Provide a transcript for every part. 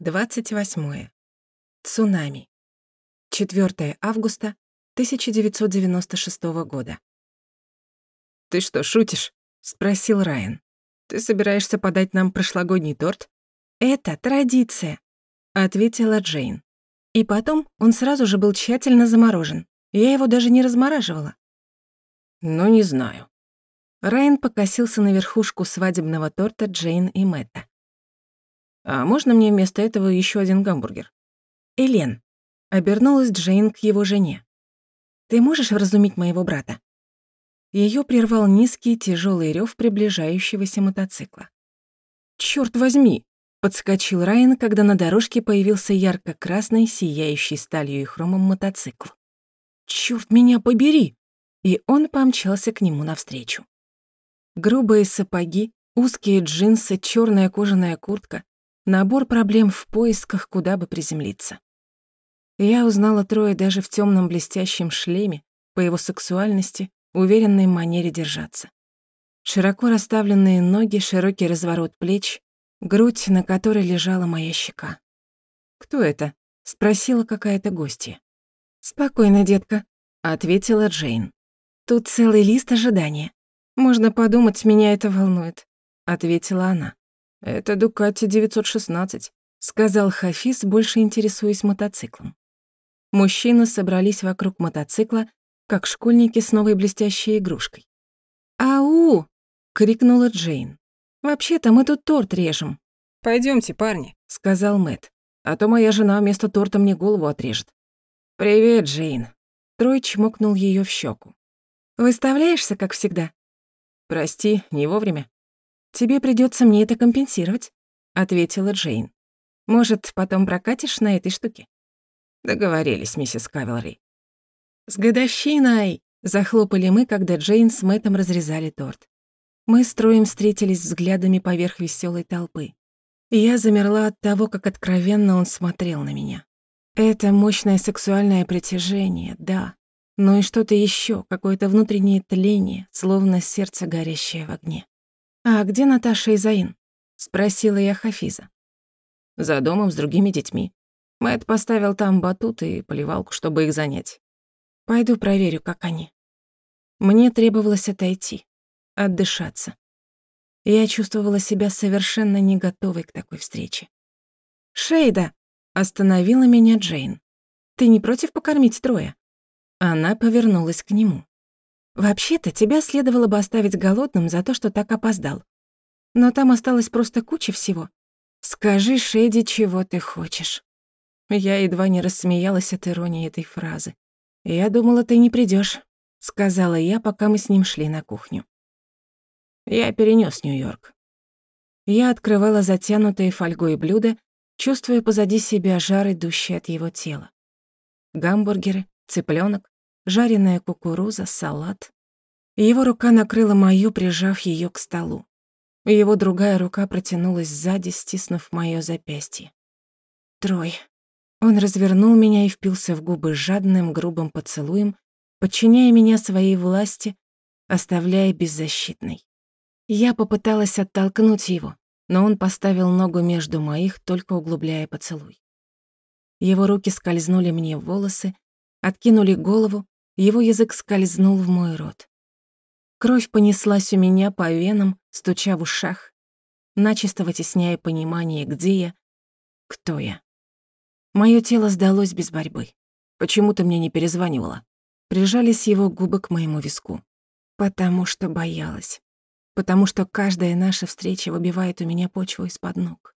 28. Цунами. 4 августа 1996 года. «Ты что, шутишь?» — спросил Райан. «Ты собираешься подать нам прошлогодний торт?» «Это традиция», — ответила Джейн. И потом он сразу же был тщательно заморожен. Я его даже не размораживала. «Ну, не знаю». Райан покосился на верхушку свадебного торта Джейн и Мэтта. А можно мне вместо этого еще один гамбургер? Элен. Обернулась Джейн к его жене. Ты можешь вразумить моего брата? Ее прервал низкий тяжелый рев приближающегося мотоцикла. Черт возьми! Подскочил Райан, когда на дорожке появился ярко-красный, сияющий сталью и хромом мотоцикл. Черт меня побери! И он помчался к нему навстречу. Грубые сапоги, узкие джинсы, черная кожаная куртка, Набор проблем в поисках, куда бы приземлиться. Я узнала Троя даже в темном блестящем шлеме, по его сексуальности, уверенной манере держаться. Широко расставленные ноги, широкий разворот плеч, грудь, на которой лежала моя щека. «Кто это?» — спросила какая-то гостья. «Спокойно, детка», — ответила Джейн. «Тут целый лист ожидания. Можно подумать, меня это волнует», — ответила она. «Это Дукати 916», — сказал Хафиз, больше интересуясь мотоциклом. Мужчины собрались вокруг мотоцикла, как школьники с новой блестящей игрушкой. «Ау!» — крикнула Джейн. «Вообще-то мы тут торт режем». Пойдемте, парни», — сказал Мэт. «А то моя жена вместо торта мне голову отрежет». «Привет, Джейн». Трой чмокнул ее в щеку. «Выставляешься, как всегда?» «Прости, не вовремя». «Тебе придется мне это компенсировать», — ответила Джейн. «Может, потом прокатишь на этой штуке?» Договорились, миссис Кавелри. «С годовщиной!» — захлопали мы, когда Джейн с Мэттом разрезали торт. Мы с Троем встретились взглядами поверх веселой толпы. Я замерла от того, как откровенно он смотрел на меня. Это мощное сексуальное притяжение, да. Но и что-то еще, какое-то внутреннее тление, словно сердце, горящее в огне. «А где Наташа и Заин?» — спросила я Хафиза. «За домом с другими детьми. Мэтт поставил там батут и поливалку, чтобы их занять. Пойду проверю, как они». Мне требовалось отойти, отдышаться. Я чувствовала себя совершенно не готовой к такой встрече. «Шейда!» — остановила меня Джейн. «Ты не против покормить трое?» Она повернулась к нему. Вообще-то тебя следовало бы оставить голодным за то, что так опоздал. Но там осталось просто куча всего. Скажи Шеди, чего ты хочешь. Я едва не рассмеялась от иронии этой фразы. Я думала, ты не придёшь, сказала я, пока мы с ним шли на кухню. Я перенёс Нью-Йорк. Я открывала затянутые фольгой блюда, чувствуя позади себя жар, идущий от его тела. Гамбургеры, цыплёнок, жареная кукуруза, салат. Его рука накрыла мою, прижав ее к столу. Его другая рука протянулась сзади, стиснув моё запястье. Трой. Он развернул меня и впился в губы жадным, грубым поцелуем, подчиняя меня своей власти, оставляя беззащитной. Я попыталась оттолкнуть его, но он поставил ногу между моих, только углубляя поцелуй. Его руки скользнули мне в волосы, откинули голову, его язык скользнул в мой рот. Кровь понеслась у меня по венам, стуча в ушах, начисто вытесняя понимание, где я, кто я. Моё тело сдалось без борьбы. Почему ты мне не перезванивала? Прижались его губы к моему виску. Потому что боялась. Потому что каждая наша встреча выбивает у меня почву из-под ног.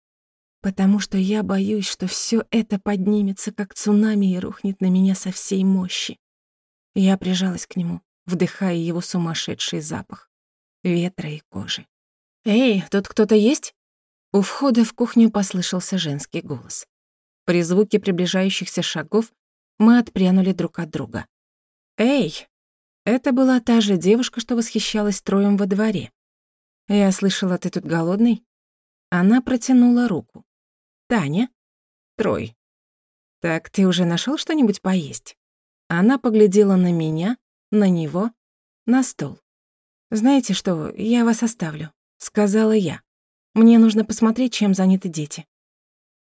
Потому что я боюсь, что всё это поднимется, как цунами, и рухнет на меня со всей мощи. Я прижалась к нему, вдыхая его сумасшедший запах ветра и кожи. «Эй, тут кто-то есть?» У входа в кухню послышался женский голос. При звуке приближающихся шагов мы отпрянули друг от друга. «Эй!» Это была та же девушка, что восхищалась троем во дворе. «Я слышала, ты тут голодный?» Она протянула руку. «Таня?» «Трой». «Так ты уже нашел что-нибудь поесть?» Она поглядела на меня, на него, на стол. «Знаете что, я вас оставлю», — сказала я. «Мне нужно посмотреть, чем заняты дети».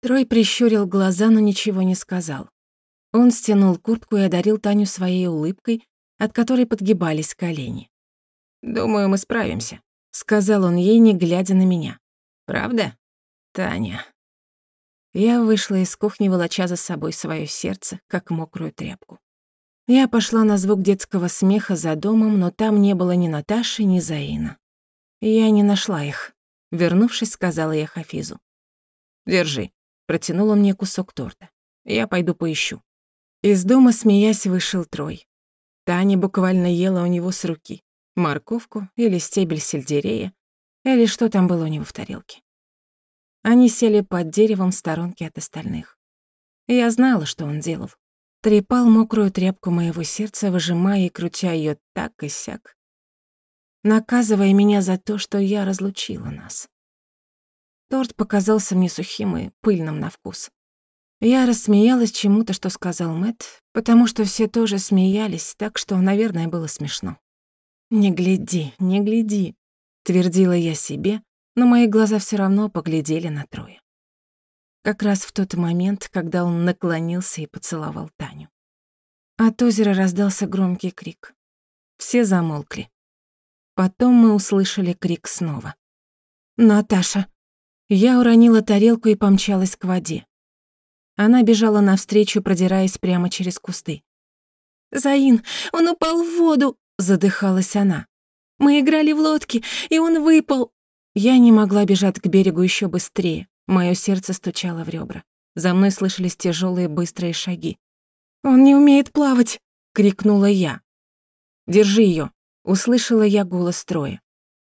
Трой прищурил глаза, но ничего не сказал. Он стянул куртку и одарил Таню своей улыбкой, от которой подгибались колени. «Думаю, мы справимся», — сказал он ей, не глядя на меня. «Правда, Таня?» Я вышла из кухни, волоча за собой свое сердце, как мокрую тряпку. Я пошла на звук детского смеха за домом, но там не было ни Наташи, ни Заина. Я не нашла их. Вернувшись, сказала я Хафизу. «Держи», — протянул он мне кусок торта. «Я пойду поищу». Из дома, смеясь, вышел Трой. Таня буквально ела у него с руки. Морковку или стебель сельдерея, или что там было у него в тарелке. Они сели под деревом в сторонке от остальных. Я знала, что он делал. Трепал мокрую тряпку моего сердца, выжимая и крутя ее так и сяк, наказывая меня за то, что я разлучила нас. Торт показался мне сухим и пыльным на вкус. Я рассмеялась чему-то, что сказал Мэт, потому что все тоже смеялись, так что, наверное, было смешно. «Не гляди, не гляди», — твердила я себе, но мои глаза все равно поглядели на Троя. Как раз в тот момент, когда он наклонился и поцеловал Таню. От озера раздался громкий крик. Все замолкли. Потом мы услышали крик снова. «Наташа!» Я уронила тарелку и помчалась к воде. Она бежала навстречу, продираясь прямо через кусты. «Заин, он упал в воду!» — задыхалась она. «Мы играли в лодке, и он выпал!» Я не могла бежать к берегу еще быстрее. Моё сердце стучало в ребра. За мной слышались тяжелые быстрые шаги. «Он не умеет плавать!» — крикнула я. «Держи её!» — услышала я голос Троя.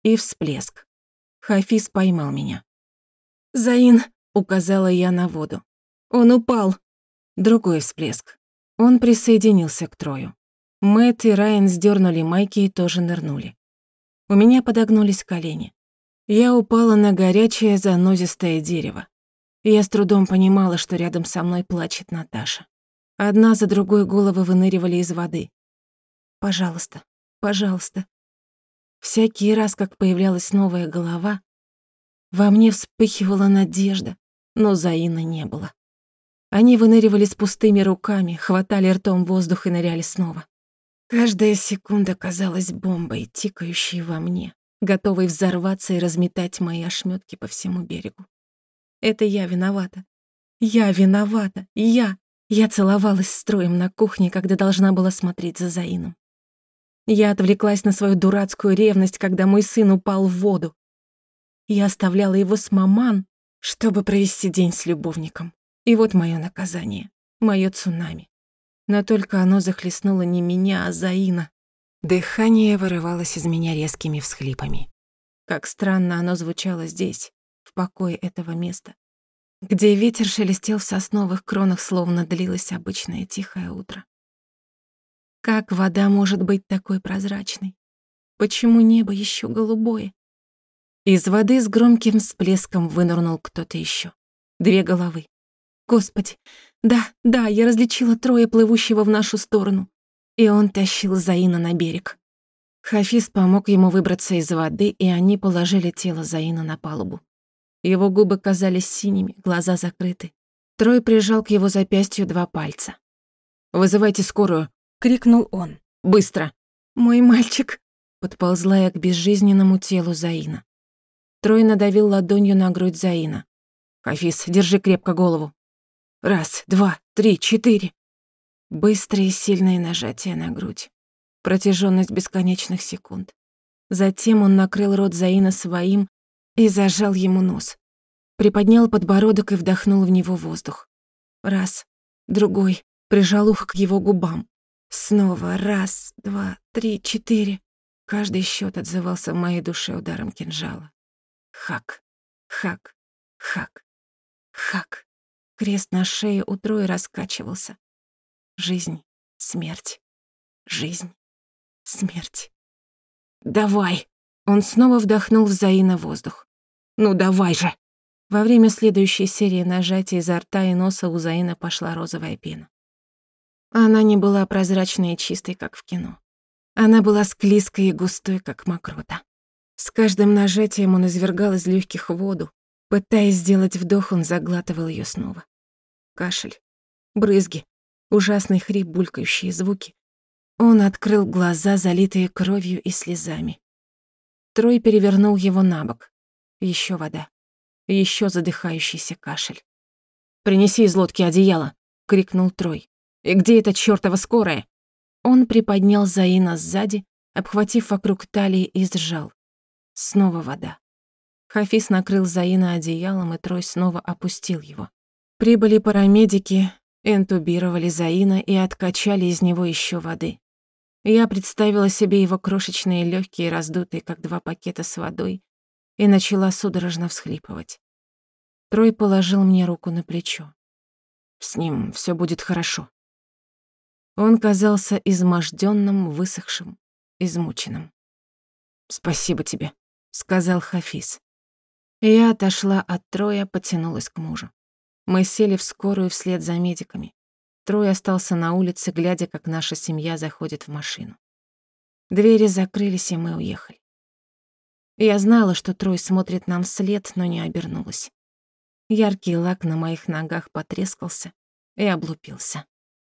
И всплеск. Хафиз поймал меня. «Заин!» — указала я на воду. «Он упал!» Другой всплеск. Он присоединился к Трою. Мэтт и Райан сдернули майки и тоже нырнули. У меня подогнулись колени. Я упала на горячее занозистое дерево. Я с трудом понимала, что рядом со мной плачет Наташа. Одна за другой головы выныривали из воды. «Пожалуйста, пожалуйста». Всякий раз, как появлялась новая голова, во мне вспыхивала надежда, но Заина не было. Они выныривали с пустыми руками, хватали ртом воздух и ныряли снова. Каждая секунда казалась бомбой, тикающей во мне готовый взорваться и разметать мои ошметки по всему берегу. Это я виновата. Я виновата. Я. Я целовалась с троем на кухне, когда должна была смотреть за Заином. Я отвлеклась на свою дурацкую ревность, когда мой сын упал в воду. Я оставляла его с маман, чтобы провести день с любовником. И вот мое наказание, мое цунами. Но только оно захлестнуло не меня, а Заина. Дыхание вырывалось из меня резкими всхлипами. Как странно оно звучало здесь, в покое этого места, где ветер шелестел в сосновых кронах, словно длилось обычное тихое утро. Как вода может быть такой прозрачной? Почему небо еще голубое? Из воды с громким всплеском вынырнул кто-то еще. Две головы. Господи, да, да, я различила трое плывущего в нашу сторону и он тащил Заина на берег. Хафиз помог ему выбраться из воды, и они положили тело Заина на палубу. Его губы казались синими, глаза закрыты. Трой прижал к его запястью два пальца. «Вызывайте скорую!» — крикнул он. «Быстро!» «Мой мальчик!» — подползла я к безжизненному телу Заина. Трой надавил ладонью на грудь Заина. «Хафиз, держи крепко голову!» «Раз, два, три, четыре!» Быстрые сильные нажатия на грудь. Протяженность бесконечных секунд. Затем он накрыл рот Заина своим и зажал ему нос. Приподнял подбородок и вдохнул в него воздух. Раз, другой, прижал ухо к его губам. Снова раз, два, три, четыре. Каждый счет отзывался в моей душе ударом кинжала. Хак, хак, хак, хак. Крест на шее у Трои раскачивался. Жизнь, смерть, жизнь, смерть. «Давай!» Он снова вдохнул в Заина воздух. «Ну давай же!» Во время следующей серии нажатий изо рта и носа у Заина пошла розовая пена. Она не была прозрачной и чистой, как в кино. Она была склизкой и густой, как мокрота. С каждым нажатием он извергал из легких воду, Пытаясь сделать вдох, он заглатывал ее снова. Кашель, брызги, ужасный хрип, булькающие звуки. Он открыл глаза, залитые кровью и слезами. Трой перевернул его на бок. Еще вода. Еще задыхающийся кашель. «Принеси из лодки одеяло!» — крикнул Трой. «И где эта чёртова скорая?» Он приподнял Заина сзади, обхватив вокруг талии и сжал. Снова вода. Хафиз накрыл Заина одеялом, и Трой снова опустил его. Прибыли парамедики, интубировали Заина и откачали из него еще воды. Я представила себе его крошечные легкие, раздутые, как два пакета с водой, и начала судорожно всхлипывать. Трой положил мне руку на плечо. «С ним все будет хорошо». Он казался измождённым, высохшим, измученным. «Спасибо тебе», — сказал Хафиз. Я отошла от Троя, потянулась к мужу. Мы сели в скорую вслед за медиками. Трой остался на улице, глядя, как наша семья заходит в машину. Двери закрылись, и мы уехали. Я знала, что Трой смотрит нам вслед, но не обернулась. Яркий лак на моих ногах потрескался и облупился.